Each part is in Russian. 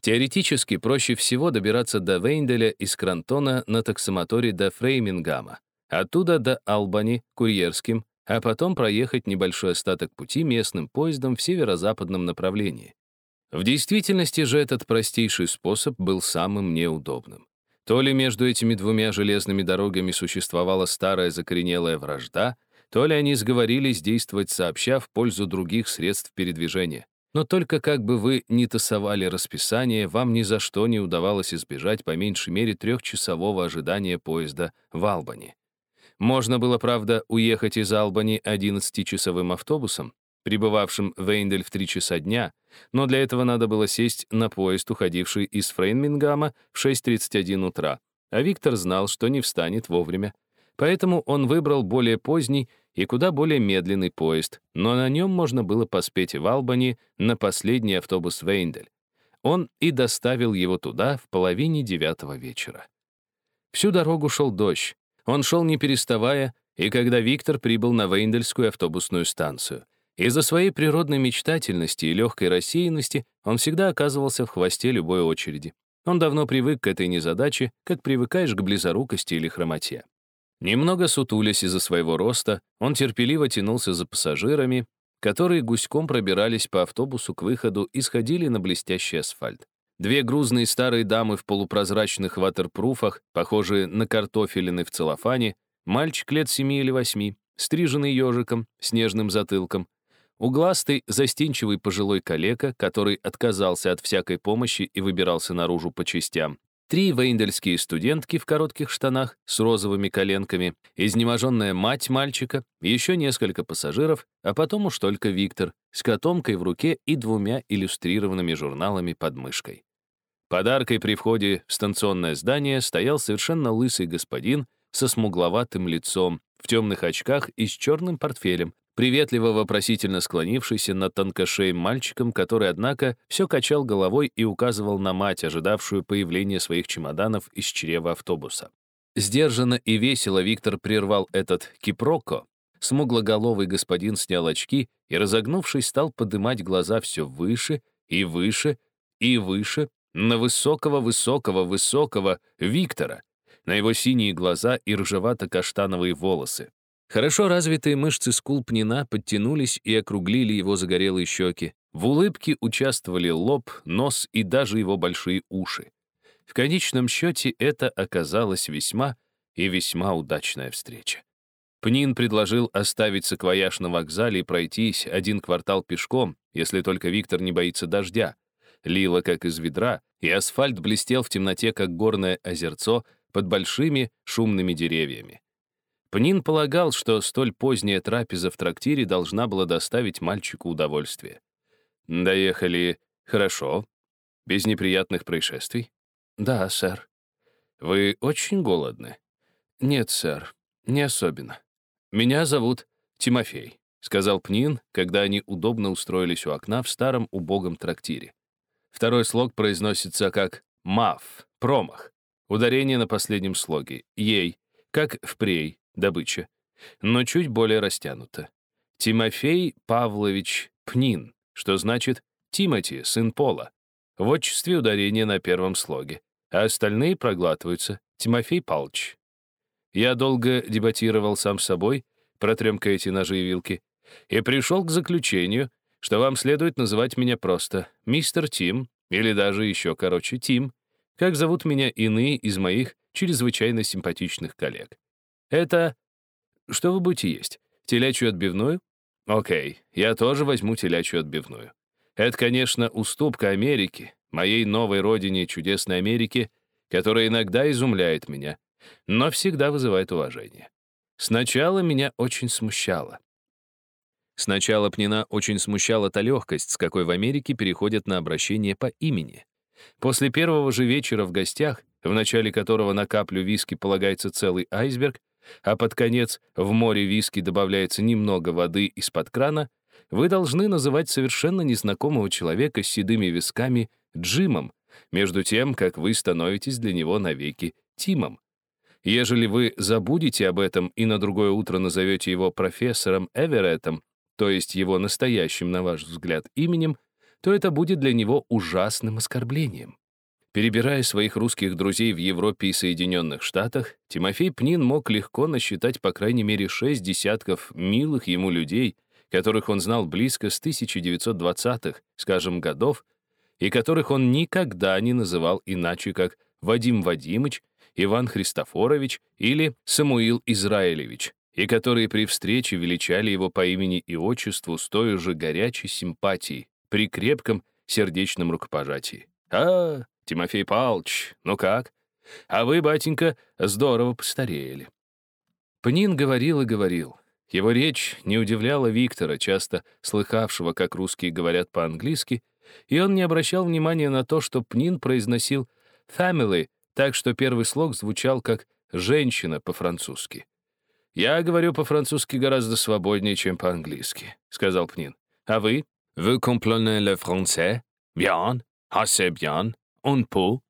Теоретически проще всего добираться до Вейнделя из Крантона на таксомоторе до Фреймингама, оттуда до Албани курьерским, а потом проехать небольшой остаток пути местным поездом в северо-западном направлении. В действительности же этот простейший способ был самым неудобным. То ли между этими двумя железными дорогами существовала старая закоренелая вражда, то ли они сговорились действовать сообща в пользу других средств передвижения. Но только как бы вы ни тасовали расписание, вам ни за что не удавалось избежать по меньшей мере трехчасового ожидания поезда в Албани. Можно было, правда, уехать из Албани 11-часовым автобусом, прибывавшим в Эйндель в 3 часа дня, но для этого надо было сесть на поезд, уходивший из Фрейнмингама в 6.31 утра, а Виктор знал, что не встанет вовремя. Поэтому он выбрал более поздний и куда более медленный поезд, но на нем можно было поспеть в Албани на последний автобус Вейндель. Он и доставил его туда в половине девятого вечера. Всю дорогу шел дождь. Он шел не переставая, и когда Виктор прибыл на Вейндельскую автобусную станцию. Из-за своей природной мечтательности и легкой рассеянности он всегда оказывался в хвосте любой очереди. Он давно привык к этой незадаче, как привыкаешь к близорукости или хромоте. Немного сутулясь из-за своего роста, он терпеливо тянулся за пассажирами, которые гуськом пробирались по автобусу к выходу и сходили на блестящий асфальт. Две грузные старые дамы в полупрозрачных ватерпруфах, похожие на картофелины в целлофане, мальчик лет семи или восьми, стриженный ежиком, снежным затылком, угластый, застенчивый пожилой калека, который отказался от всякой помощи и выбирался наружу по частям, Три вейндельские студентки в коротких штанах с розовыми коленками, изнеможенная мать мальчика, еще несколько пассажиров, а потом уж только Виктор с котомкой в руке и двумя иллюстрированными журналами под мышкой. Подаркой при входе в станционное здание стоял совершенно лысый господин со смугловатым лицом, в темных очках и с черным портфелем, приветливо вопросительно склонившийся над тонкошеем мальчиком, который, однако, все качал головой и указывал на мать, ожидавшую появления своих чемоданов из чрева автобуса. Сдержанно и весело Виктор прервал этот кипроко. Смуглоголовый господин снял очки и, разогнувшись, стал поднимать глаза все выше и выше и выше на высокого-высокого-высокого Виктора, на его синие глаза и ржевато-каштановые волосы. Хорошо развитые мышцы скул пнина подтянулись и округлили его загорелые щеки. В улыбке участвовали лоб, нос и даже его большие уши. В конечном счете это оказалась весьма и весьма удачная встреча. Пнин предложил оставить саквояж на вокзале и пройтись один квартал пешком, если только Виктор не боится дождя. Лило как из ведра, и асфальт блестел в темноте, как горное озерцо под большими шумными деревьями. Пнин полагал, что столь поздняя трапеза в трактире должна была доставить мальчику удовольствие. «Доехали хорошо, без неприятных происшествий?» «Да, сэр». «Вы очень голодны?» «Нет, сэр, не особенно. Меня зовут Тимофей», — сказал Пнин, когда они удобно устроились у окна в старом убогом трактире. Второй слог произносится как «мав», «промах». Ударение на последнем слоге «ей», как «впрей», добыча, но чуть более растянуто. Тимофей Павлович Пнин, что значит Тимати, сын Пола. В отчестве ударение на первом слоге, а остальные проглатываются Тимофей Палч. Я долго дебатировал сам с собой, протрем-ка эти ножи и вилки, и пришел к заключению, что вам следует называть меня просто мистер Тим, или даже еще короче Тим, как зовут меня иные из моих чрезвычайно симпатичных коллег. Это... Что вы будете есть? Телячью отбивную? Окей, я тоже возьму телячью отбивную. Это, конечно, уступка Америке, моей новой родине чудесной Америки, которая иногда изумляет меня, но всегда вызывает уважение. Сначала меня очень смущало. Сначала Пнина очень смущала та легкость, с какой в Америке переходят на обращение по имени. После первого же вечера в гостях, в начале которого на каплю виски полагается целый айсберг, а под конец в море виски добавляется немного воды из-под крана, вы должны называть совершенно незнакомого человека с седыми висками Джимом, между тем, как вы становитесь для него навеки Тимом. Ежели вы забудете об этом и на другое утро назовете его профессором Эвереттом, то есть его настоящим, на ваш взгляд, именем, то это будет для него ужасным оскорблением. Перебирая своих русских друзей в Европе и Соединенных Штатах, Тимофей Пнин мог легко насчитать по крайней мере шесть десятков милых ему людей, которых он знал близко с 1920-х, скажем, годов, и которых он никогда не называл иначе, как Вадим Вадимыч, Иван Христофорович или Самуил Израилевич, и которые при встрече величали его по имени и отчеству с той же горячей симпатией при крепком сердечном рукопожатии. «А, Тимофей Павлович, ну как? А вы, батенька, здорово постарели». Пнин говорил и говорил. Его речь не удивляла Виктора, часто слыхавшего, как русские говорят по-английски, и он не обращал внимания на то, что Пнин произносил «family», так что первый слог звучал как «женщина» по-французски. «Я говорю по-французски гораздо свободнее, чем по-английски», — сказал Пнин. «А вы? Вы comprenez le français? Bien, assez bien, un peu?»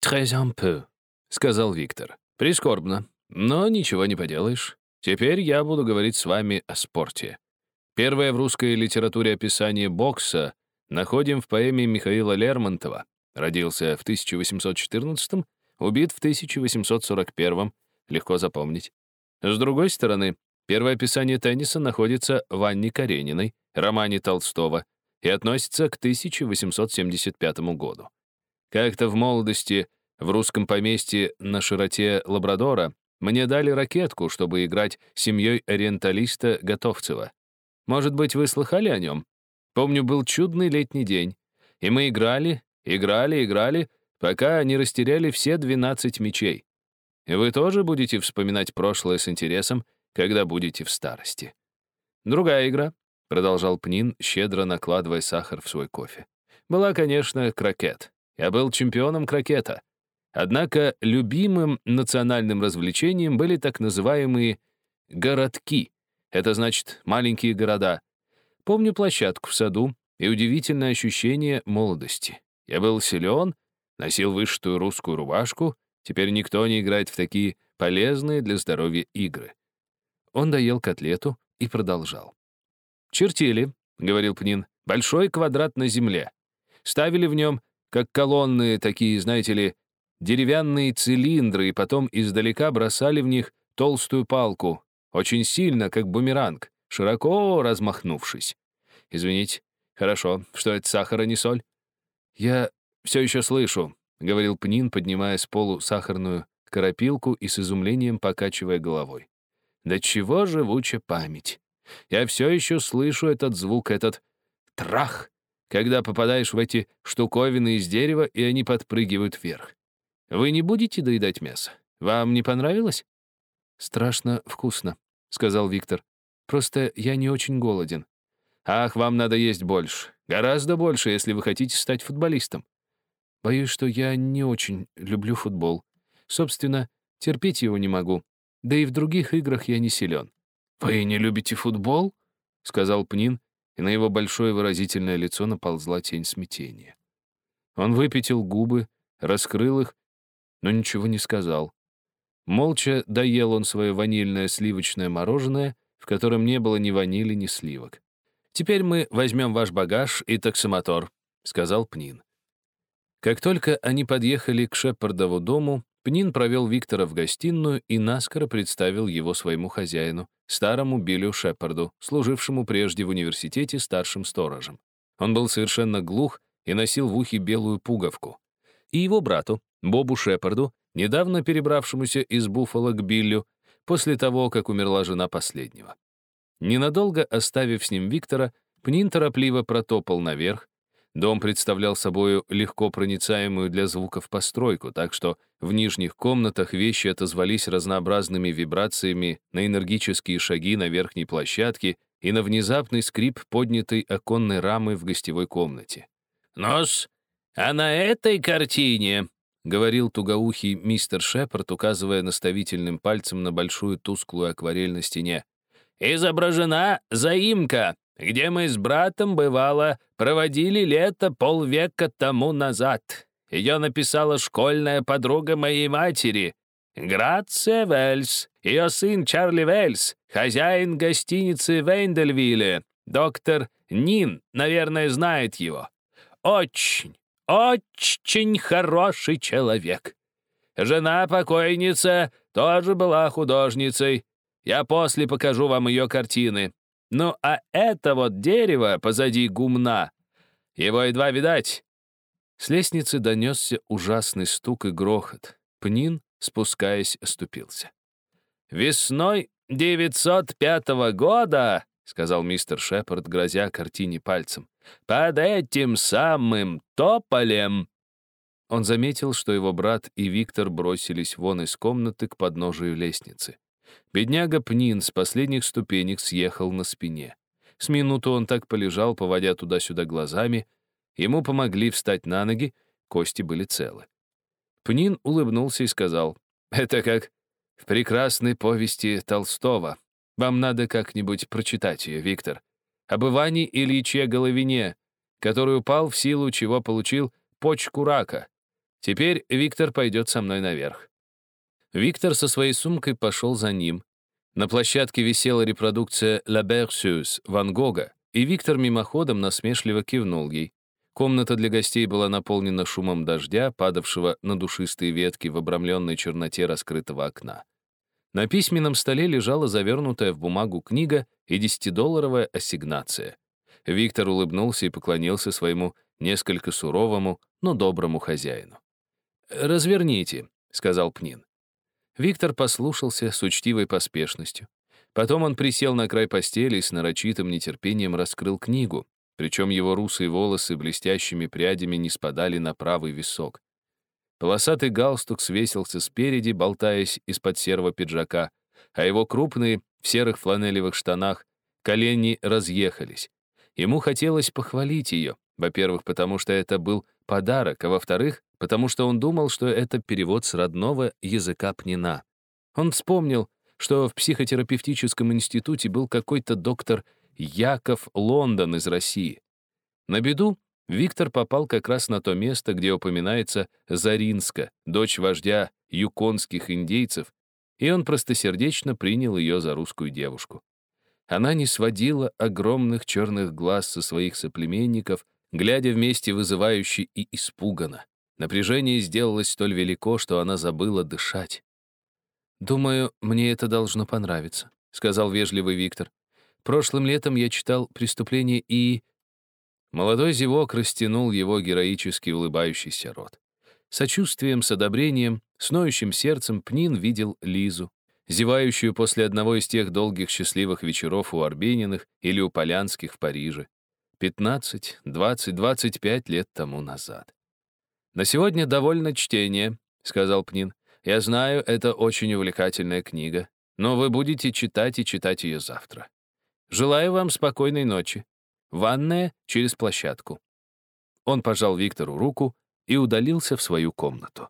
«Très un peu», — сказал Виктор. «Прискорбно, но ничего не поделаешь. Теперь я буду говорить с вами о спорте. Первое в русской литературе описание бокса находим в поэме Михаила Лермонтова. Родился в 1814 убит в 1841 легко запомнить. С другой стороны, первое описание тенниса находится в Анне Карениной, романе Толстого, и относится к 1875 году. Как-то в молодости в русском поместье на широте Лабрадора мне дали ракетку, чтобы играть с семьей ориенталиста Готовцева. Может быть, вы слыхали о нем? Помню, был чудный летний день, и мы играли, играли, играли, пока не растеряли все 12 мечей. Вы тоже будете вспоминать прошлое с интересом, когда будете в старости. Другая игра, — продолжал Пнин, щедро накладывая сахар в свой кофе. Была, конечно, крокет. Я был чемпионом крокета. Однако любимым национальным развлечением были так называемые «городки». Это значит маленькие города. Помню площадку в саду и удивительное ощущение молодости. Я был силен, носил вышитую русскую рубашку, Теперь никто не играет в такие полезные для здоровья игры. Он доел котлету и продолжал. «Чертили», — говорил Пнин, — «большой квадрат на земле. Ставили в нем, как колонны, такие, знаете ли, деревянные цилиндры, и потом издалека бросали в них толстую палку, очень сильно, как бумеранг, широко размахнувшись. Извините, хорошо, что это сахар, а не соль? Я все еще слышу, — говорил Пнин, поднимая с полу сахарную коропилку и с изумлением покачивая головой. «Да чего живуча память! Я все еще слышу этот звук, этот трах, когда попадаешь в эти штуковины из дерева, и они подпрыгивают вверх. Вы не будете доедать мясо? Вам не понравилось?» «Страшно вкусно», — сказал Виктор. «Просто я не очень голоден». «Ах, вам надо есть больше. Гораздо больше, если вы хотите стать футболистом. Боюсь, что я не очень люблю футбол. Собственно, терпеть его не могу. Да и в других играх я не силен. «Вы не любите футбол?» — сказал Пнин, и на его большое выразительное лицо наползла тень смятения. Он выпятил губы, раскрыл их, но ничего не сказал. Молча доел он свое ванильное сливочное мороженое, в котором не было ни ванили, ни сливок. «Теперь мы возьмем ваш багаж и таксомотор», — сказал Пнин. Как только они подъехали к Шепардову дому, Пнин провел Виктора в гостиную и наскоро представил его своему хозяину, старому Биллю Шепарду, служившему прежде в университете старшим сторожем. Он был совершенно глух и носил в ухе белую пуговку. И его брату, Бобу Шепарду, недавно перебравшемуся из Буффало к Биллю, после того, как умерла жена последнего. Ненадолго оставив с ним Виктора, Пнин торопливо протопал наверх, Дом представлял собою легко проницаемую для звуков постройку, так что в нижних комнатах вещи отозвались разнообразными вибрациями на энергические шаги на верхней площадке и на внезапный скрип поднятой оконной рамы в гостевой комнате. «Нос, а на этой картине», — говорил тугоухий мистер Шепард, указывая наставительным пальцем на большую тусклую акварель на стене, «изображена заимка где мы с братом, бывало, проводили лето полвека тому назад. Ее написала школьная подруга моей матери, Грация Вельс, ее сын Чарли Вельс, хозяин гостиницы в Эйндельвилле. Доктор Нин, наверное, знает его. очень, очень хороший человек. Жена покойница тоже была художницей. Я после покажу вам ее картины. Ну, а это вот дерево позади гумна. Его едва видать. С лестницы донесся ужасный стук и грохот. Пнин, спускаясь, оступился. «Весной 905 года», — сказал мистер Шепард, грозя картине пальцем, «под этим самым тополем...» Он заметил, что его брат и Виктор бросились вон из комнаты к подножию лестницы. Бедняга Пнин с последних ступенек съехал на спине. С минуту он так полежал, поводя туда-сюда глазами. Ему помогли встать на ноги, кости были целы. Пнин улыбнулся и сказал, «Это как в прекрасной повести Толстого. Вам надо как-нибудь прочитать ее, Виктор. Об Иване Ильиче Головине, который упал в силу, чего получил почку рака. Теперь Виктор пойдет со мной наверх. Виктор со своей сумкой пошел за ним. На площадке висела репродукция «La Berceuse» Ван Гога, и Виктор мимоходом насмешливо кивнул ей. Комната для гостей была наполнена шумом дождя, падавшего на душистые ветки в обрамленной черноте раскрытого окна. На письменном столе лежала завернутая в бумагу книга и десятидолларовая ассигнация. Виктор улыбнулся и поклонился своему несколько суровому, но доброму хозяину. «Разверните», — сказал Пнин. Виктор послушался с учтивой поспешностью. Потом он присел на край постели и с нарочитым нетерпением раскрыл книгу, причем его русые волосы блестящими прядями не спадали на правый висок. Полосатый галстук свесился спереди, болтаясь из-под серого пиджака, а его крупные, в серых фланелевых штанах, колени разъехались. Ему хотелось похвалить ее, во-первых, потому что это был подарок, а во-вторых, потому что он думал, что это перевод с родного языка Пнина. Он вспомнил, что в психотерапевтическом институте был какой-то доктор Яков Лондон из России. На беду Виктор попал как раз на то место, где упоминается Заринска, дочь вождя юконских индейцев, и он простосердечно принял ее за русскую девушку. Она не сводила огромных черных глаз со своих соплеменников, глядя вместе вызывающе и испуганно. Напряжение сделалось столь велико, что она забыла дышать. «Думаю, мне это должно понравиться», — сказал вежливый Виктор. «Прошлым летом я читал «Преступление и...» Молодой зевок растянул его героически улыбающийся рот. Сочувствием, с одобрением, с ноющим сердцем Пнин видел Лизу, зевающую после одного из тех долгих счастливых вечеров у Арбениных или у Полянских в Париже. 15, 20, 25 лет тому назад. «На сегодня довольно чтения», — сказал Пнин. «Я знаю, это очень увлекательная книга, но вы будете читать и читать ее завтра. Желаю вам спокойной ночи. Ванная через площадку». Он пожал Виктору руку и удалился в свою комнату.